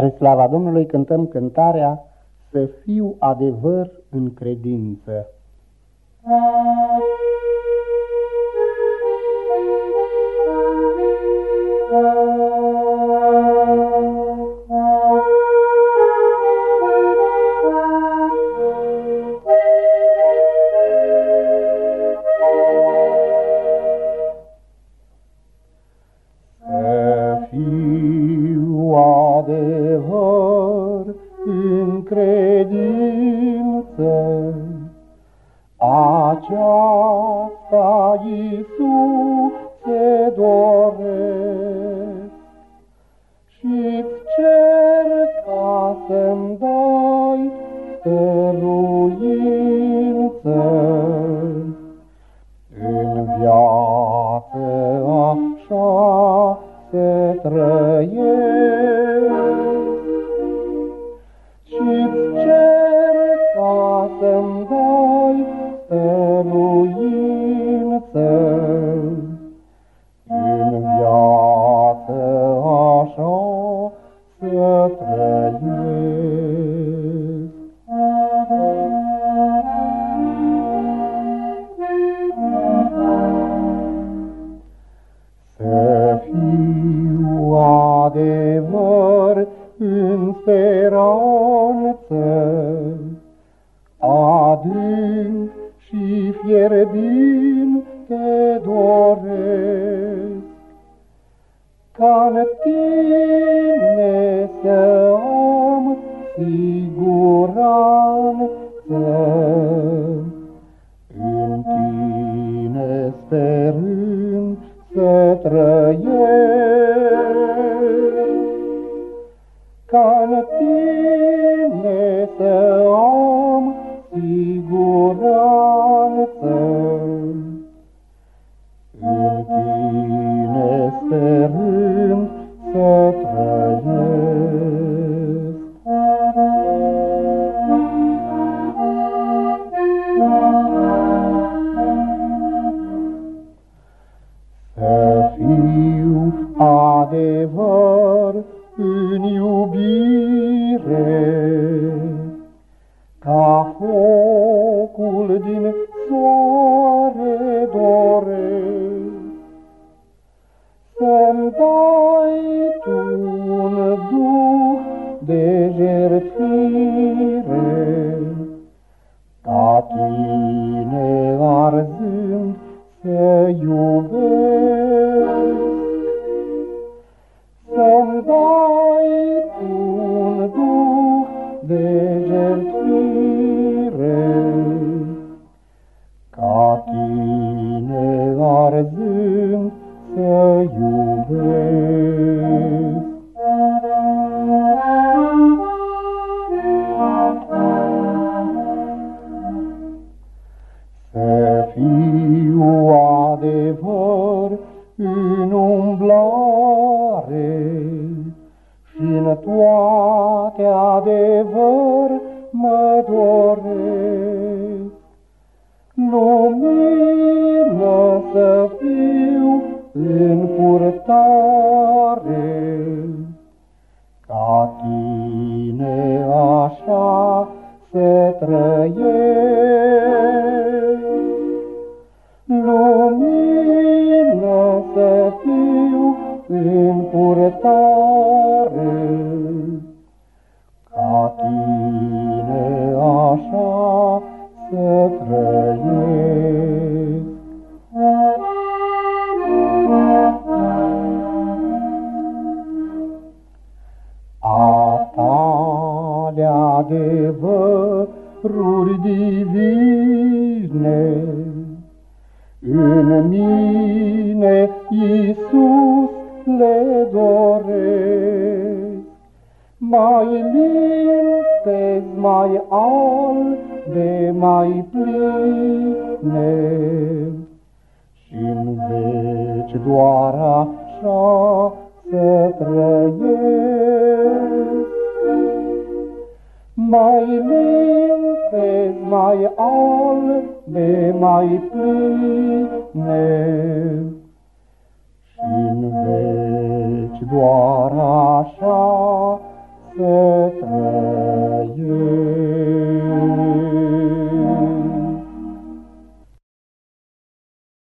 Spre slava Domnului cântăm cântarea Să fiu adevăr în credință. Să fiu adevăr în credință, aceasta Iisuse doresc și-ți cer ca să-mi dai stăruință trăiesc. Și-ți cer ca să-mi dai stăruință și fierbinte doresc, ca în tine să am siguranță, în tine sperând să trăiesc, ca în tine să am siguranță. Să fiu adevăr în iubire, ca focul din soare doresc. Să-mi dai tu un duh de jertfire, te iubesc. Să-mi dai adevăr mă doresc. Lumină să fiu în purtare, ca tine așa să trăiesc. Lumină să fiu în purtare, ca tine așa să trăiesc. A tale adevăruri divine, în mine, Iisus, le doresc. Mai limpezi, mai albe, mai pline, și-n veci doar așa să trăiesc. Mai limpezi, mai albe, mai pline, și în veci doar așa să